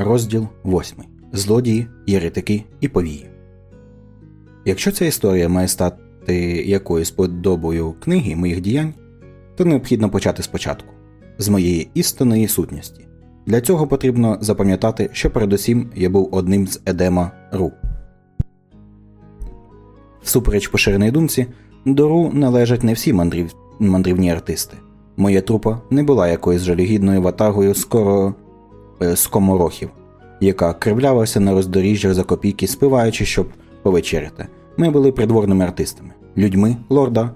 Розділ 8. Злодії, єретики і повії. Якщо ця історія має стати якоюсь подобою книги моїх діянь, то необхідно почати спочатку з моєї істинної сутності. Для цього потрібно запам'ятати, що передусім я був одним з Едема Ру. Всупереч поширеній думці, до Ру належать не всі мандрів... мандрівні артисти. Моя трупа не була якоюсь жалюгідною ватагою скоро скоморохів, яка кривлялася на роздоріжжях за копійки, спиваючи, щоб повечеряти. Ми були придворними артистами, людьми лорда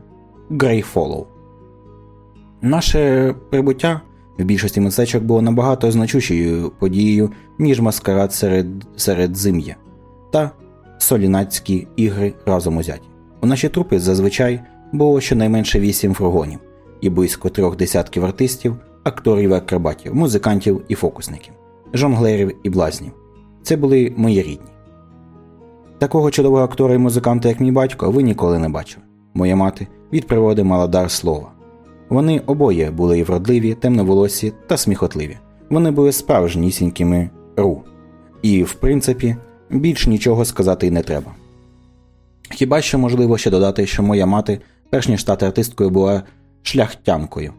Грейфолоу. Наше прибуття в більшості мистечок було набагато значущою подією, ніж маскарад серед серед зим'я та солінацькі ігри разом узяті. У нашій трупі зазвичай було щонайменше вісім фургонів і близько трьох десятків артистів, акторів і акробатів, музикантів і фокусників, жонглерів і блазнів. Це були мої рідні. Такого чудового актора і музиканта, як мій батько, ви ніколи не бачили. Моя мати від природи мала дар слова. Вони обоє були і вродливі, темноволосі та сміхотливі. Вони були справжнісінькими ру. І, в принципі, більш нічого сказати й не треба. Хіба що можливо ще додати, що моя мати, перш ніж стати артисткою, була шляхтянкою.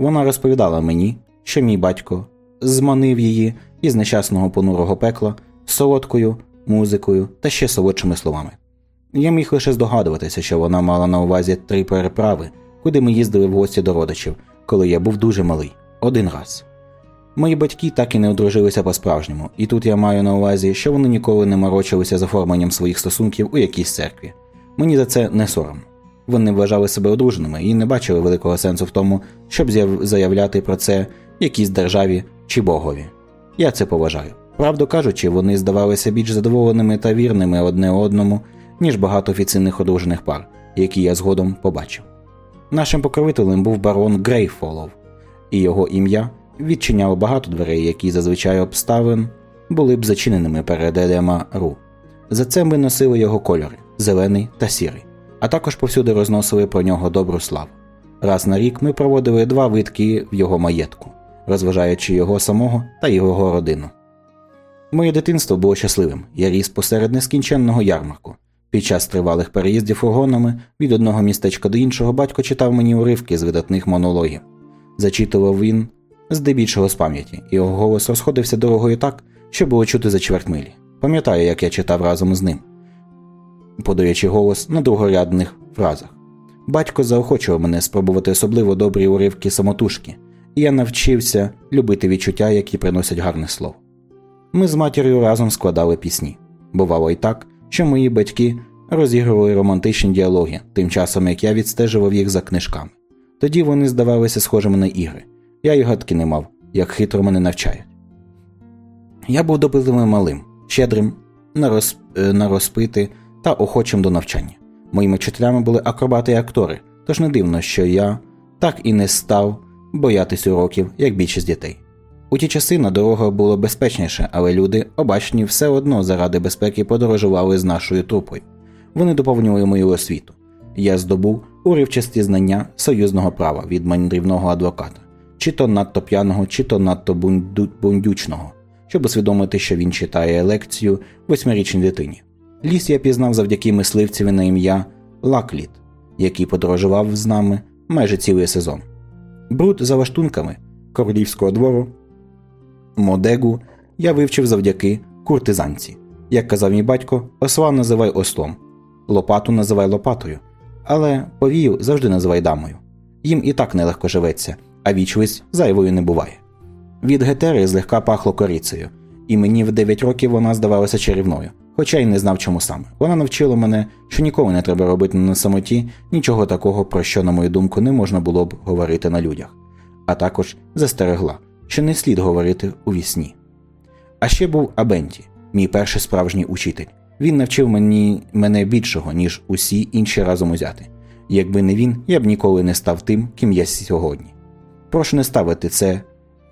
Вона розповідала мені, що мій батько зманив її із нещасного понурого пекла солодкою музикою та ще солодшими словами. Я міг лише здогадуватися, що вона мала на увазі три переправи, куди ми їздили в гості до родичів, коли я був дуже малий, один раз. Мої батьки так і не одружилися по-справжньому, і тут я маю на увазі, що вони ніколи не морочилися з оформленням своїх стосунків у якійсь церкві. Мені за це не соромно. Вони вважали себе одруженими і не бачили великого сенсу в тому, щоб заявляти про це якійсь державі чи богові. Я це поважаю. Правду кажучи, вони здавалися більш задоволеними та вірними одне одному, ніж багато офіційних одружених пар, які я згодом побачив. Нашим покровителем був барон Грейфолов, і його ім'я відчиняло багато дверей, які зазвичай обставин були б зачиненими перед Едема Ру. За це ми носили його кольори зелений та сірий, а також повсюди розносили про нього добру славу. Раз на рік ми проводили два витки в його маєтку, розважаючи його самого та його родину. Моє дитинство було щасливим. Я ріс посеред нескінченного ярмарку. Під час тривалих переїздів фургонами від одного містечка до іншого батько читав мені уривки з видатних монологів. Зачитував він здебільшого з пам'яті, його голос розходився дорогою так, що було чути за чверть милі. Пам'ятаю, як я читав разом з ним, подаючи голос на другорядних фразах. Батько заохочував мене спробувати особливо добрі уривки самотужки, і я навчився любити відчуття, які приносять гарне слово. Ми з матір'ю разом складали пісні. Бувало і так, що мої батьки розігрували романтичні діалоги, тим часом як я відстежував їх за книжками. Тоді вони здавалися схожими на ігри. Я й гадки не мав, як хитро мене навчають. Я був допитливим малим, щедрим на, роз... Е, на розпити та охочим до навчання. Моїми вчителями були акробати і актори, тож не дивно, що я так і не став боятись уроків, як більшість дітей. У ті часи на дорогах було безпечніше, але люди, обачні, все одно заради безпеки подорожували з нашою трупою. Вони доповнювали мою освіту. Я здобув уривчасті знання союзного права від мандрівного адвоката, чи то надто п'яного, чи то надто бундючного, щоб усвідомити, що він читає лекцію восьмирічній дитині. Ліс я пізнав завдяки мисливцеві на ім'я Лакліт, який подорожував з нами майже цілий сезон. Бруд за лаштунками королівського двору Модегу я вивчив завдяки куртизанці. Як казав мій батько, осла називай ослом, лопату називай лопатою, але повію завжди називай дамою. Їм і так нелегко живеться, а вічливість зайвою не буває. Від гетери злегка пахло корицею, і мені в 9 років вона здавалася чарівною, хоча й не знав, чому саме. Вона навчила мене, що ніколи не треба робити на самоті нічого такого, про що, на мою думку, не можна було б говорити на людях, а також застерегла що не слід говорити у вісні. А ще був Абенті, мій перший справжній учитель. Він навчив мені мене більшого, ніж усі інші разом узяти. Якби не він, я б ніколи не став тим, ким я сьогодні. Прошу не ставити це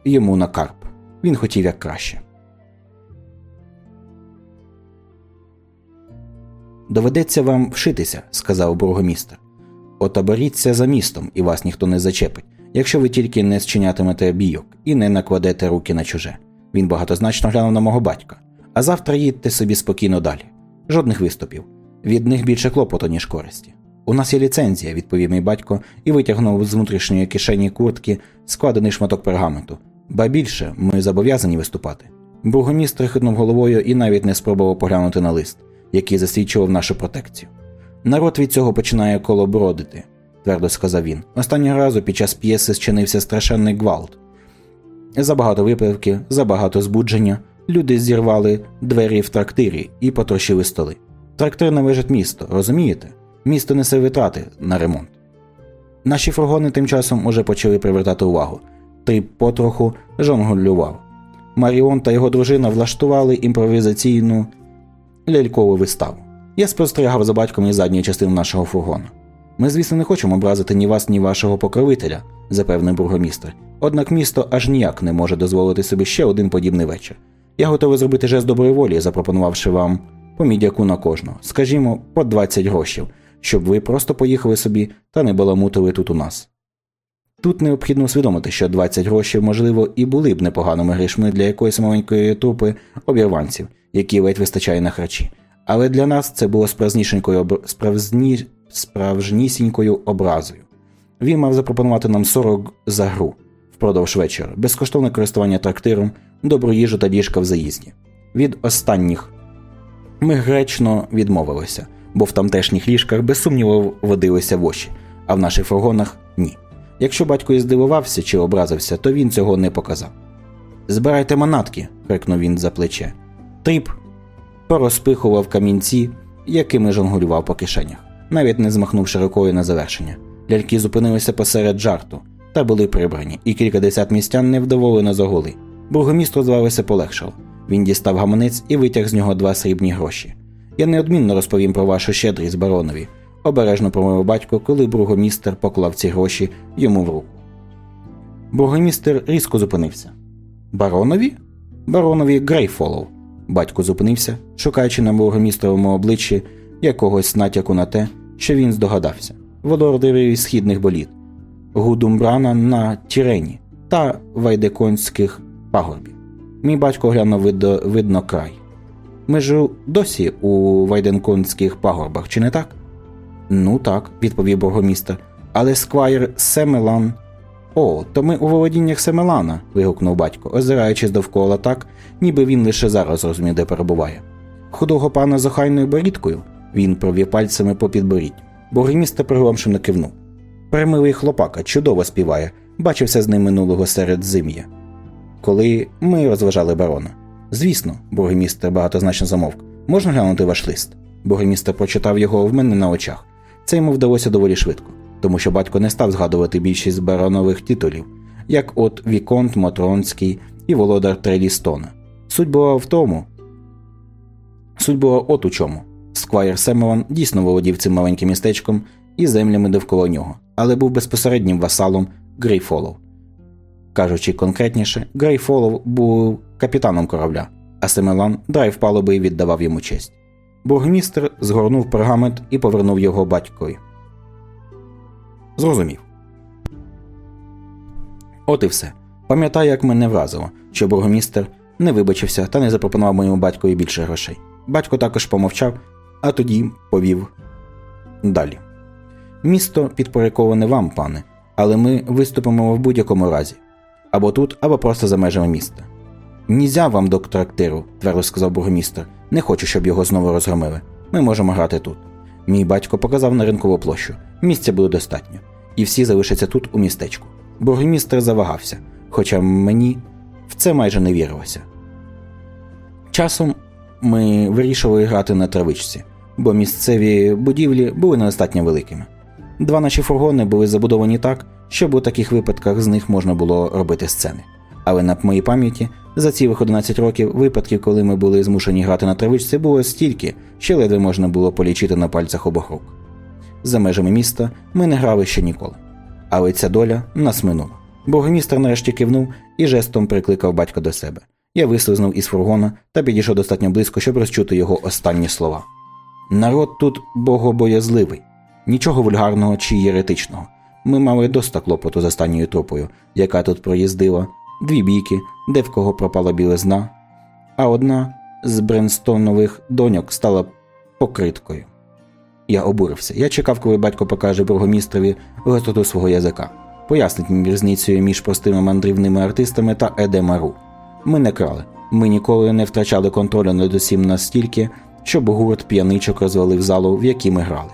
йому на карп. Він хотів як краще. Доведеться вам вшитися, сказав бургомістр. Отаборіться за містом, і вас ніхто не зачепить якщо ви тільки не зчинятимете бійок і не накладете руки на чуже. Він багатозначно глянув на мого батька. А завтра їдьте собі спокійно далі. Жодних виступів. Від них більше клопоту, ніж користі. У нас є ліцензія, відповів мій батько і витягнув з внутрішньої кишені куртки складений шматок пергаменту. Ба більше, ми зобов'язані виступати. Бургомістр хитнув головою і навіть не спробував поглянути на лист, який засвідчував нашу протекцію. Народ від цього починає колобродити, твердо сказав він. Останнього разу під час п'єси зчинився страшенний гвалт. Забагато випивки, забагато збудження. Люди зірвали двері в трактирі і потрощили столи. Трактир належить місто, розумієте? Місто несе витрати на ремонт. Наші фургони тим часом уже почали привертати увагу. Тріп потроху жонглював. Маріон та його дружина влаштували імпровізаційну лялькову виставу. Я спостерігав за батьком і задньою частиною нашого фургона. Ми, звісно, не хочемо образити ні вас, ні вашого покровителя, запевнив бургомістр. Однак місто аж ніяк не може дозволити собі ще один подібний вечір. Я готовий зробити жест доброї волі, запропонувавши вам по мідяку на кожного, скажімо, по 20 грошів, щоб ви просто поїхали собі та не баламутили тут у нас. Тут необхідно усвідомити, що 20 грошей, можливо, і були б непоганими грішми для якоїсь маленької трупи обірванців, які ледь вистачає на харчі. Але для нас це було справжнісінькою об... справжні... справжнісінькою образою. Він мав запропонувати нам 40 за гру впродовж вечора, безкоштовне користування трактиром, добру їжу та діжка в заїзді. Від останніх ми гречно відмовилися, бо в тамтешніх ліжках без сумніву водилися воші, а в наших фургонах ні. Якщо батько і здивувався чи образився, то він цього не показав. Збирайте манатки, крикнув він за плече. Тріп порозпихував камінці, якими жонгулював по кишенях, навіть не змахнувши рукою на завершення. Ляльки зупинилися посеред жарту та були прибрані, і кількадесят містян невдоволено загули. Бургомістро звалися полегшало. Він дістав гаманець і витяг з нього два срібні гроші. Я неодмінно розповім про вашу щедрість баронові, обережно промовив батько, коли бургомістер поклав ці гроші йому в руку. Бургомістер різко зупинився. Баронові? Баронові Грейфолов. Батько зупинився, шукаючи на бургомістровому обличчі якогось натяку на те, що він здогадався володареві східних боліт, Гудумбрана на Тірені та Вайдеконських пагорбів. Мій батько глянув видно, видно край. Ми ж досі у Вайденконських пагорбах, чи не так? Ну так, відповів бургомістр. Але сквайр Семелан. О, то ми у володіннях Семелана. вигукнув батько, озираючись довкола так, ніби він лише зараз розуміє, де перебуває. Худого пана з охайною борідкою він провів пальцями по підборідь. Бургомістр пригломшено кивнув. Примилий хлопака чудово співає, бачився з ним минулого серед зим'я. Коли ми розважали барона. Звісно, бургомістр багатозначно замовк. Можна глянути ваш лист? Бургомістр прочитав його в мене на очах. Це йому вдалося доволі швидко, тому що батько не став згадувати більшість баронових титулів, як от Віконт Мотронський і володар Трелістона. Суть була в тому. Суть була от у чому. Сквайр Семелан дійсно володів цим маленьким містечком і землями довкола нього, але був безпосереднім васалом Грейфолов. Кажучи конкретніше, Грейфолов був капітаном корабля, а Семелан драїв палуби віддавав йому честь. Бургмістр згорнув пергамент і повернув його батькові. Зрозумів. От і все. Пам'ятаю, як мене вразило, що бургомістр не вибачився та не запропонував моєму батькові більше грошей. Батько також помовчав, а тоді повів далі. Місто підпорядковане вам, пане, але ми виступимо в будь-якому разі або тут, або просто за межами міста. Нізя вам до трактиру, твердо сказав бургомістр. Не хочу, щоб його знову розгромили. Ми можемо грати тут. Мій батько показав на ринкову площу. Місця буде достатньо, і всі залишаться тут у містечку. Бургомістр завагався, хоча мені в це майже не вірилося. Часом ми вирішували грати на травичці, бо місцеві будівлі були недостатньо великими. Два наші фургони були забудовані так, щоб у таких випадках з них можна було робити сцени. Але на моїй пам'яті за цілих 11 років випадків, коли ми були змушені грати на травичці, було стільки, що ледве можна було полічити на пальцях обох рук. За межами міста ми не грали ще ніколи. Але ця доля нас минула. Бургомістр нарешті кивнув і жестом прикликав батька до себе. Я вислизнув із фургона та підійшов достатньо близько, щоб розчути його останні слова. Народ тут богобоязливий, нічого вульгарного чи єретичного. Ми мали доста клопоту з останньою трупою, яка тут проїздила, дві бійки, де в кого пропала білизна, а одна з бренстонових доньок стала покриткою. Я обурився. Я чекав, коли батько покаже бургомістрові гостоту свого язика, пояснить мені різницю між простими мандрівними артистами та Едемару. Ми не крали, ми ніколи не втрачали контролю над усім настільки, щоб гурт п'яничок розвалив залу, в якій ми грали.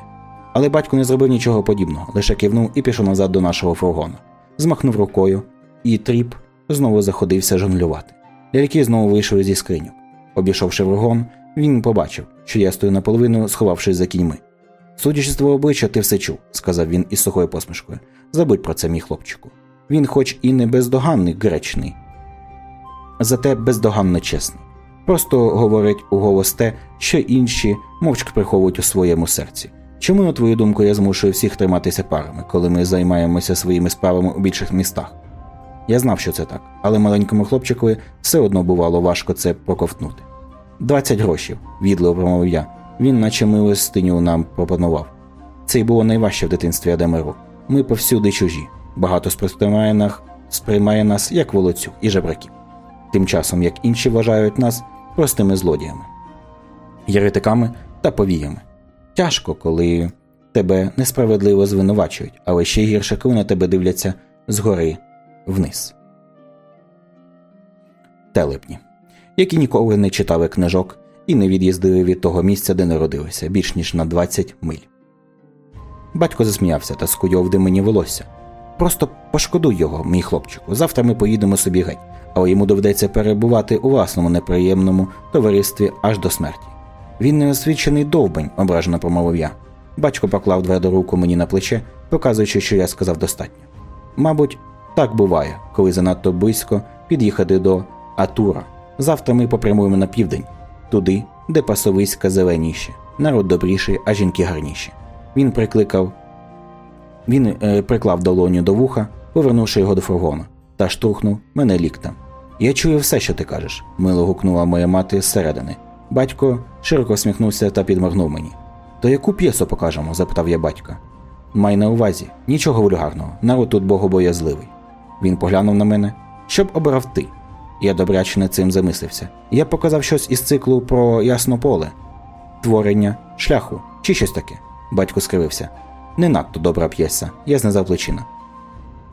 Але батько не зробив нічого подібного, лише кивнув і пішов назад до нашого фургона, змахнув рукою, і тріп знову заходився жонглювати. Ляльки знову вийшли зі скриньок. Обійшовши фургон, він побачив, що я стою наполовину, сховавшись за кіньми. Судячи з твого обличчя, ти все чув, сказав він із сухою посмішкою. Забудь про це, мій хлопчику. Він, хоч і не бездоганний гречний, зате бездоганно чесний. Просто говорить у голос те, що інші мовчки приховують у своєму серці. Чому, на твою думку, я змушую всіх триматися парами, коли ми займаємося своїми справами у більших містах? Я знав, що це так, але маленькому хлопчикові все одно бувало важко це проковтнути. Двадцять грошів, відливо промовив я. Він, наче милостиню, нам пропонував. Це й було найважче в дитинстві Адемиру. Ми повсюди чужі, багато сприймає нас, сприймає нас як волоцю і жебраків. Тим часом як інші вважають нас простими злодіями, єретиками та повіями. Тяжко, коли тебе несправедливо звинувачують, але ще гірше, коли на тебе дивляться згори вниз. Телепні, які ніколи не читали книжок і не від'їздили від того місця, де народилися, більш ніж на 20 миль. Батько засміявся та скуйовди мені волосся. Просто пошкодуй його, мій хлопчику. Завтра ми поїдемо собі геть, але йому доведеться перебувати у власному неприємному товаристві аж до смерті. Він неосвічений довбень, ображено промовив я. Батько поклав тверду руку мені на плече, показуючи, що я сказав достатньо. Мабуть, так буває, коли занадто близько під'їхати до Атура. Завтра ми попрямуємо на південь, туди, де пасовиська зеленіші, народ добріший, а жінки гарніші. Він прикликав. Він е, приклав долоню до вуха, повернувши його до фургона, та штурхнув мене ліктем. Я чую все, що ти кажеш, мило гукнула моя мати зсередини. Батько широко всміхнувся та підморгнув мені. То яку п'єсу покажемо? запитав я батька. Май на увазі, нічого вульгарного, народ тут богобоязливий. Він поглянув на мене. Щоб обрав ти. Я добряче над цим замислився. Я показав щось із циклу про ясно поле, творення, шляху чи щось таке. Батько скривився. Не надто добра п'єса, я знизав плечина.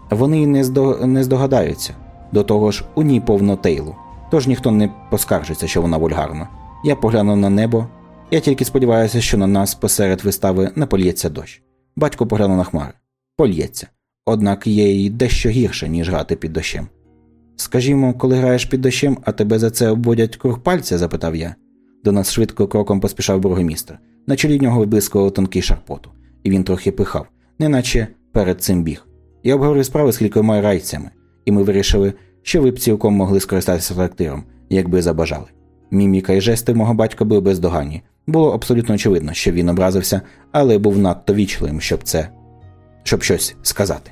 Вони не, здо... не здогадаються. До того ж, у ній повно тейлу, тож ніхто не поскаржиться, що вона вульгарна. Я поглянув на небо. Я тільки сподіваюся, що на нас посеред вистави не польється дощ. Батько поглянув на хмари. Польється. Однак є й дещо гірше, ніж грати під дощем. Скажімо, коли граєш під дощем, а тебе за це обводять круг пальця? запитав я. До нас швидко кроком поспішав бургомістр. На чолі нього виблискував тонкий шарпоту, і він трохи пихав, неначе перед цим біг. Я обговорив справи з кількома райцями, і ми вирішили, що ви б цілком могли скористатися трактиром, якби забажали. Міміка і жести мого батька були бездоганні. Було абсолютно очевидно, що він образився, але був надто вічливим, щоб це щоб щось сказати.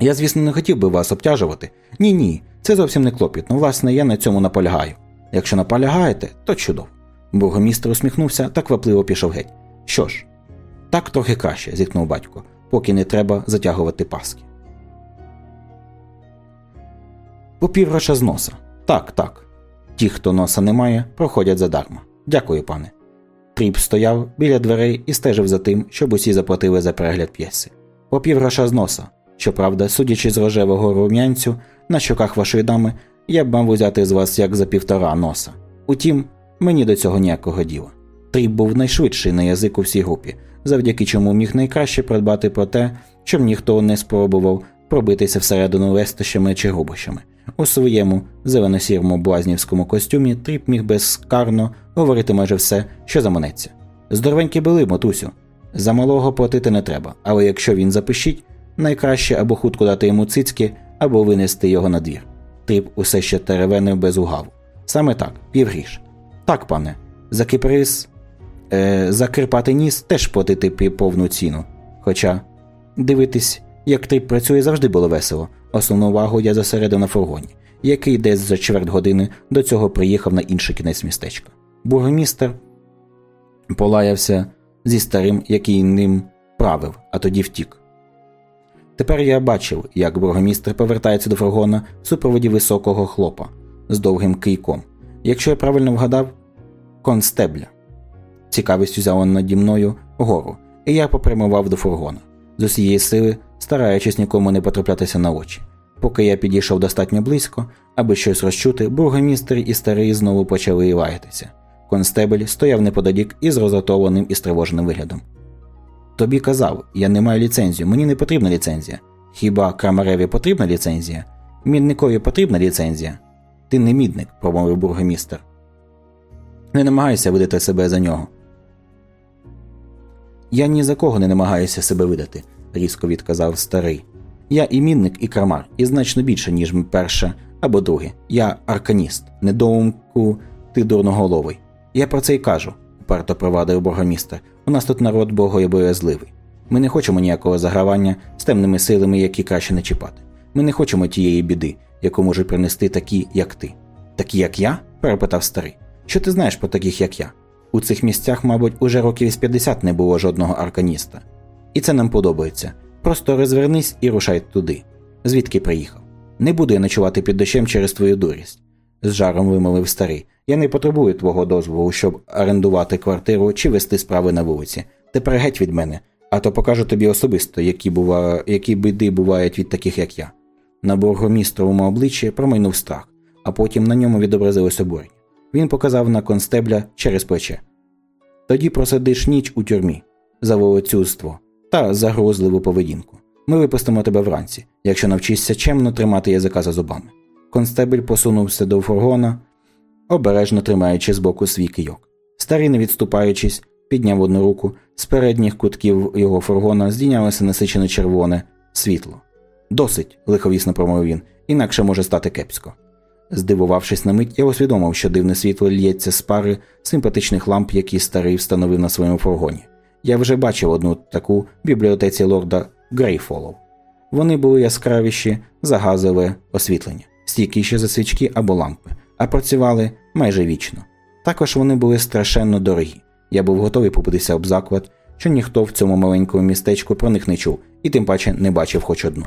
Я, звісно, не хотів би вас обтяжувати. Ні, ні, це зовсім не клопітно. Власне, я на цьому наполягаю. Якщо наполягаєте, то чудово. Бургомістр усміхнувся та квапливо пішов геть. Що ж, так трохи краще, зіткнув батько, поки не треба затягувати паски. Попівгроша з носа. Так, так. Ті, хто носа не має, проходять задарма. Дякую, пане. Тріп стояв біля дверей і стежив за тим, щоб усі заплатили за перегляд п'єси. Попівгроша з носа. Щоправда, судячи з рожевого рум'янцю на щоках вашої дами, я б мав взяти з вас як за півтора носа. Утім, мені до цього ніякого діла. Тріп був найшвидший на язик у всій групі, завдяки чому міг найкраще подбати про те, щоб ніхто не спробував пробитися всередину лестощами чи грубощами. У своєму зелено-сірому блазнівському костюмі Тріп міг безкарно говорити майже все, що заманеться. Здоровенькі були, матусю. За малого платити не треба, але якщо він запищить, найкраще або хутко дати йому цицьки, або винести його на двір. Тріп усе ще теревенив без угаву. Саме так, півгріш. Так, пане, за киприс, е, за кирпатий ніс теж платити повну ціну. Хоча дивитись, як тріп працює, завжди було весело. Основну увагу я зосередив на фургоні, який десь за чверть години до цього приїхав на інший кінець містечка. Бургомістер полаявся зі старим, який ним правив, а тоді втік. Тепер я бачив, як бургомістр повертається до фургона в супроводі високого хлопа з довгим кийком. Якщо я правильно вгадав, констебля. Цікавість взяла наді мною гору, і я попрямував до фургона з усієї сили, стараючись нікому не потраплятися на очі. Поки я підійшов достатньо близько, аби щось розчути, бургомістр і старий знову почали лаятися. Констебель стояв неподалік із розготованим і стривоженим виглядом. Тобі казав, я не маю ліцензію, мені не потрібна ліцензія. Хіба Крамареві потрібна ліцензія? Мідникові потрібна ліцензія? Ти не мідник, промовив бургомістр. Не намагайся видати себе за нього. Я ні за кого не намагаюся себе видати, різко відказав старий. Я і мінник, і крамар, і значно більше, ніж перше або друге. Я арканіст, недоумку, ти дурноголовий. Я про це й кажу, уперто провадив бургомістр. У нас тут народ богоєбоязливий. Ми не хочемо ніякого загравання з темними силами, які краще не чіпати. Ми не хочемо тієї біди, яку можуть принести такі, як ти. Такі, як я? перепитав старий. Що ти знаєш про таких, як я? У цих місцях, мабуть, уже років з 50 не було жодного арканіста. І це нам подобається. Просто розвернись і рушай туди. Звідки приїхав? Не буду я ночувати під дощем через твою дурість, з жаром вимовив старий. Я не потребую твого дозволу, щоб орендувати квартиру чи вести справи на вулиці. Тепер геть від мене, а то покажу тобі особисто, які бува... які біди бувають від таких, як я. На бургомістровому обличчі промайнув страх, а потім на ньому відобразилось обурення. Він показав на констебля через плече. Тоді просидиш ніч у тюрмі за волоцюзство та загрозливу поведінку. Ми випустимо тебе вранці, якщо навчишся чемно тримати язика за зубами. Констебель посунувся до фургона, обережно тримаючи збоку свій кийок. Старий, не відступаючись, підняв одну руку, з передніх кутків його фургона здійнялося насичено червоне світло. Досить, лиховісно промовив він, інакше може стати кепсько. Здивувавшись на мить, я усвідомив, що дивне світло л'ється з пари симпатичних ламп, які старий встановив на своєму фургоні. Я вже бачив одну таку в бібліотеці лорда Грейфолов. Вони були яскравіші за газове освітлення, стійкіші за свічки або лампи, а працювали майже вічно. Також вони були страшенно дорогі. Я був готовий побитися об заклад, що ніхто в цьому маленькому містечку про них не чув і тим паче не бачив хоч одну.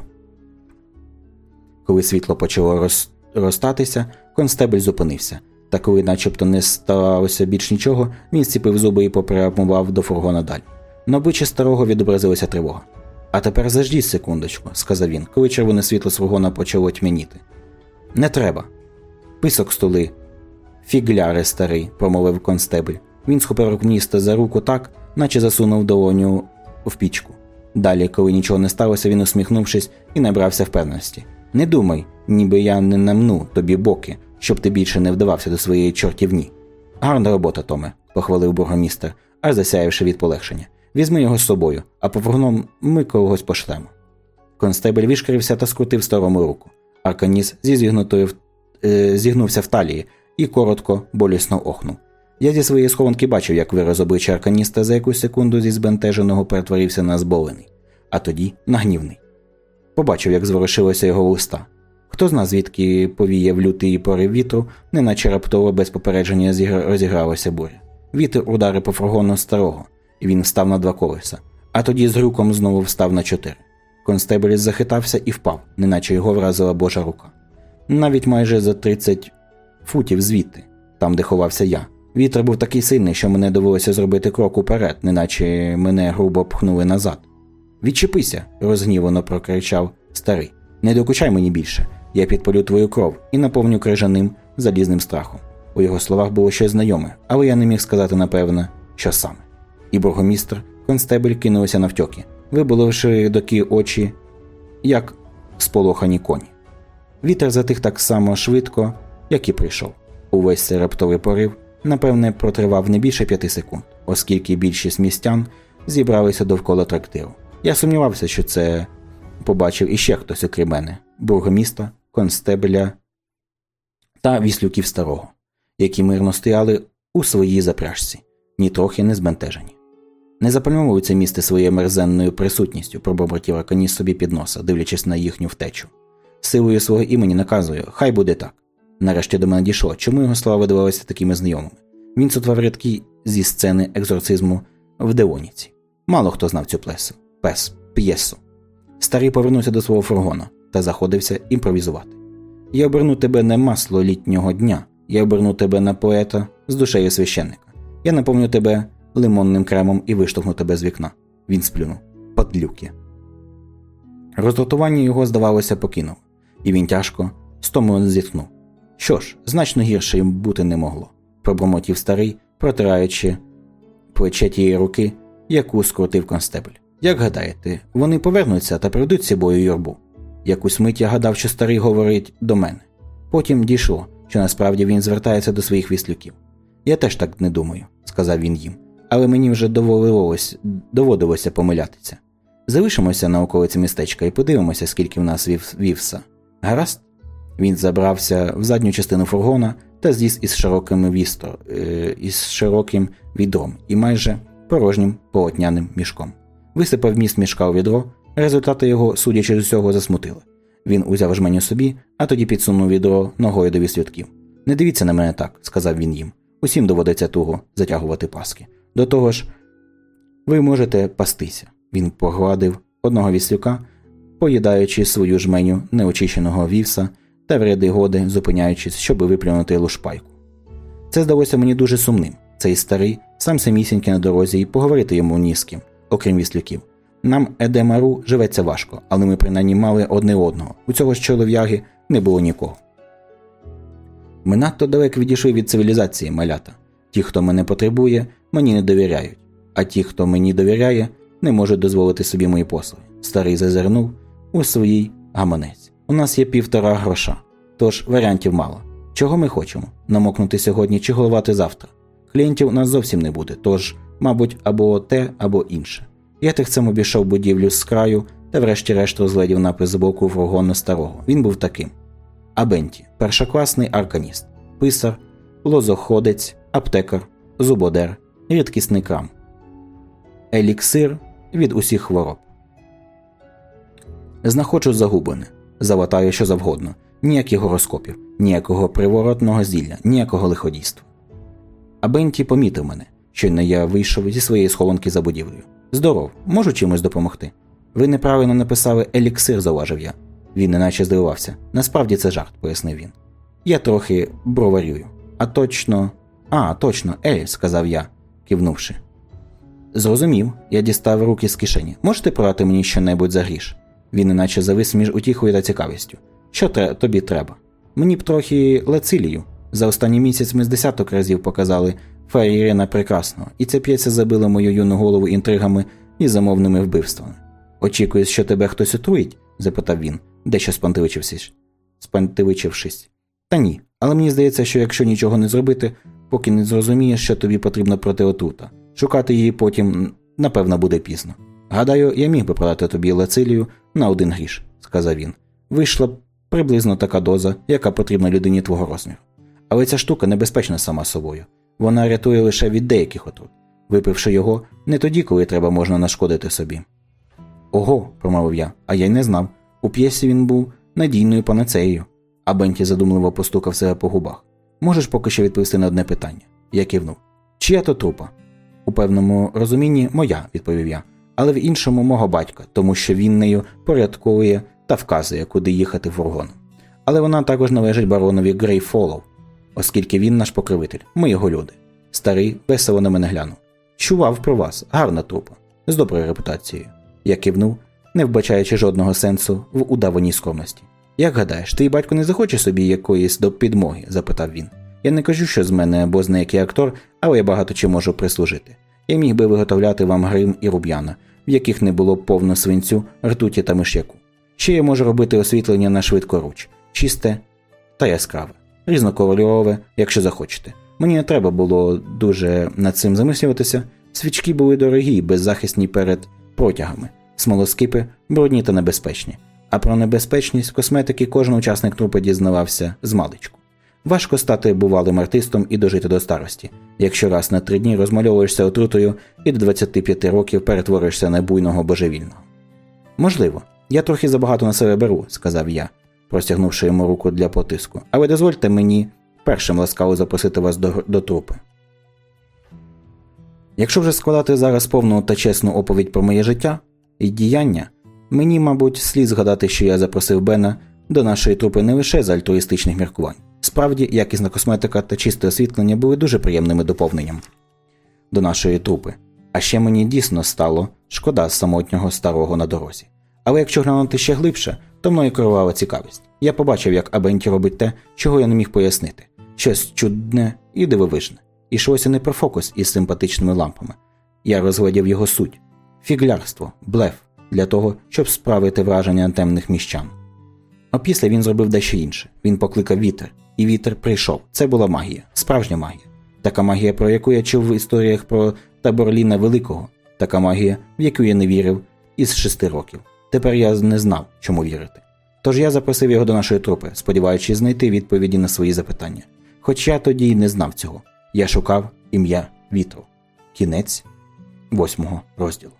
Коли світло почало роз... розстатися, констебель зупинився, та коли начебто не сталося більш нічого, він зціпив зуби і попрямував до фургона далі. На обличчі старого відобразилася тривога. А тепер заждіть секундочку, сказав він, коли червоне світло з фургона почало тьмяніти. Не треба. Писок столи. Фігляри старий, промовив констебель. Він схопив рукніста за руку так, наче засунув долоню в пічку. Далі, коли нічого не сталося, він усміхнувшись і набрався впевненості. Не думай, ніби я не намну тобі боки, щоб ти більше не вдавався до своєї чортівні. Гарна робота, Томе, похвалив бургомістр, аж засяявши від полегшення. Візьми його з собою, а по ми когось пошлемо. Констебель вишкірився та скрутив старому руку. Арканіс зі зігнутою е, зігнувся в талії і коротко, болісно охнув. Я зі своєї схованки бачив, як вираз обличчя арканіста за якусь секунду зі збентеженого перетворився на зболений, а тоді на гнівний. Побачив, як зворушилося його уста. Хто зна, звідки повіяв лютий порив вітру, неначе раптово без попередження розігралася буря. Вітер ударив по фургону старого, і він встав на два колеса, а тоді з грюком знову встав на чотири. Констебель захитався і впав, неначе його вразила божа рука. Навіть майже за 30 футів звідти, там, де ховався я. Вітер був такий сильний, що мене довелося зробити крок уперед, неначе мене грубо пхнули назад. Відчепися, розгнівано прокричав старий. Не докучай мені більше. Я підпалю твою кров і наповню крижаним залізним страхом. У його словах було щось знайоме, але я не міг сказати напевне, що саме. І бургомістр констебель кинулися навтьоки, вибуливши доки очі, як сполохані коні. Вітер затих так само швидко, як і прийшов. Увесь цей раптовий порив, напевне, протривав не більше п'яти секунд, оскільки більшість містян зібралися довкола трактиру. Я сумнівався, що це побачив іще хтось окрім мене бургоміста, констебеля та віслюків старого, які мирно стояли у своїй запряжці, нітрохи не збентежені. Не запальмовуй це місце своєю мерзенною присутністю, пробобратів Арканіс собі під носа, дивлячись на їхню втечу. Силою свого імені наказую, хай буде так. Нарешті до мене дійшло, чому його слова видавалися такими знайомими. Він цутвав рядки зі сцени екзорцизму в Деоніці. Мало хто знав цю плесу, пес, п'єсу. Старий повернувся до свого фургона та заходився імпровізувати. Я оберну тебе на масло літнього дня, я оберну тебе на поета з душею священника. Я наповню тебе лимонним кремом і виштовхну тебе з вікна. Він сплюнув. Падлюки. Роздратування його, здавалося, покинув, і він тяжко, стомлено зітхнув. Що ж, значно гірше їм бути не могло, пробормотів старий, протираючи плече тієї руки, яку скрутив констебль. Як гадаєте, вони повернуться та приведуть з собою юрбу? Якусь мить я гадав, що старий говорить до мене. Потім дійшло, що насправді він звертається до своїх віслюків. Я теж так не думаю, сказав він їм, але мені вже доводилось, доводилося помилятися. Залишимося на околиці містечка і подивимося, скільки в нас вів, вівса. Гаразд? Він забрався в задню частину фургона та зліз із широким вістор, е, із широким відром і майже порожнім полотняним мішком. Висипав міст мішка у відро, результати його, судячи з усього, засмутили. Він узяв жменю собі, а тоді підсунув відро ногою до віслютків. Не дивіться на мене так, сказав він їм. Усім доводиться туго затягувати паски. До того ж, ви можете пастися. Він погладив одного віслюка, поїдаючи свою жменю неочищеного вівса та в ряди годи зупиняючись, щоб виплюнути лушпайку. Це здалося мені дуже сумним. Цей старий, сам самісінький на дорозі, і поговорити йому ні з ким, окрім віслюків. Нам Едемару живеться важко, але ми принаймні мали одне одного. У цього ж чолов'яги не було нікого. Ми надто далеко відійшли від цивілізації малята. Ті, хто мене потребує, мені не довіряють, а ті, хто мені довіряє, не можуть дозволити собі мої послуги. Старий зазирнув у своїй гаманець. У нас є півтора гроша, тож варіантів мало. Чого ми хочемо? Намокнути сьогодні чи головати завтра. Клієнтів у нас зовсім не буде, тож, мабуть, або те, або інше. Я тихцем обійшов будівлю з краю та врешті-решт розглядів напис з боку фургону старого. Він був таким: Абенті, першокласний арканіст, писар, лозоходець, аптекар, зубодер, рідкісний крам, еліксир від усіх хвороб. Знаходжу загублене, заватаю що завгодно, ніяких гороскопів, ніякого приворотного зілля, ніякого лиходійства. Абенті помітив мене, щойно я вийшов зі своєї схованки за будівлею. Здоров, можу чимось допомогти. Ви неправильно написали еліксир, зауважив я. Він неначе здивувався. Насправді це жарт, пояснив він. Я трохи броварюю. А точно. А, точно, Ель, сказав я, кивнувши. Зрозумів, я дістав руки з кишені. Можете продати мені щонебудь за гріш? Він неначе завис між утіхою та цікавістю. Що тре тобі треба? Мені б трохи лецилію. За останній місяць ми з десяток разів показали Фері прекрасно, і ця п'єця забила мою юну голову інтригами і замовними вбивствами. Очікуєш, що тебе хтось отруїть? запитав він, дещо спантивичившись. спантивичившись. Та ні, але мені здається, що якщо нічого не зробити, поки не зрозумієш, що тобі потрібна протиотрута, шукати її потім, напевно, буде пізно. Гадаю, я міг би продати тобі лацилію на один гріш, сказав він. Вийшла б приблизно така доза, яка потрібна людині твого розміру. Але ця штука небезпечна сама собою. Вона рятує лише від деяких отрут. Випивши його, не тоді, коли треба можна нашкодити собі. Ого, промовив я, а я й не знав. У п'єсі він був надійною панацеєю. А Бенті задумливо постукав себе по губах. Можеш поки що відповісти на одне питання. Я кивнув. Чия то трупа? У певному розумінні моя, відповів я, але в іншому мого батька, тому що він нею порядковує та вказує, куди їхати фургоном. Але вона також належить баронові Грей Фолов, оскільки він наш покривитель, ми його люди. Старий весело на мене глянув. Чував про вас, гарна трупа, з доброю репутацією. Я кивнув, не вбачаючи жодного сенсу в удаваній скромності. Як гадаєш, твій батько не захоче собі якоїсь до підмоги? запитав він. Я не кажу, що з мене бозний актор, але я багато чим можу прислужити. Я міг би виготовляти вам грим і руб'яна, в яких не було повно свинцю, ртуті та миш'яку. Ще я можу робити освітлення на швидкоруч, чисте та яскраве, різнокольорове, якщо захочете. Мені не треба було дуже над цим замислюватися. Свічки були дорогі, беззахисні перед протягами, смолоскипи брудні та небезпечні. А про небезпечність косметики кожен учасник трупи дізнавався з маличку. Важко стати бувалим артистом і дожити до старості, якщо раз на три дні розмальовуєшся отрутою і до 25 років перетворишся на буйного божевільного. Можливо, я трохи забагато на себе беру, сказав я, простягнувши йому руку для потиску, але дозвольте мені першим ласкаво запросити вас до, до трупи. Якщо вже складати зараз повну та чесну оповідь про моє життя і діяння, Мені, мабуть, слід згадати, що я запросив Бена до нашої трупи не лише з альтруїстичних міркувань. Справді, якісна косметика та чисте освітлення були дуже приємними доповненням до нашої трупи. А ще мені дійсно стало шкода самотнього старого на дорозі. Але якщо глянути ще глибше, то мною керувала цікавість. Я побачив, як Абенті робить те, чого я не міг пояснити щось чудне і дивовижне. Ішлося не про фокус із симпатичними лампами. Я розглядів його суть фіглярство, блеф для того, щоб справити враження темних міщан. Опісля він зробив дещо інше. Він покликав вітер, і вітер прийшов. Це була магія, справжня магія. Така магія, про яку я чув в історіях про Таборліна Великого, така магія, в яку я не вірив із шести років. Тепер я не знав, чому вірити. Тож я запросив його до нашої трупи, сподіваючись знайти відповіді на свої запитання. Хоч я тоді й не знав цього. Я шукав ім'я вітру. Кінець восьмого розділу.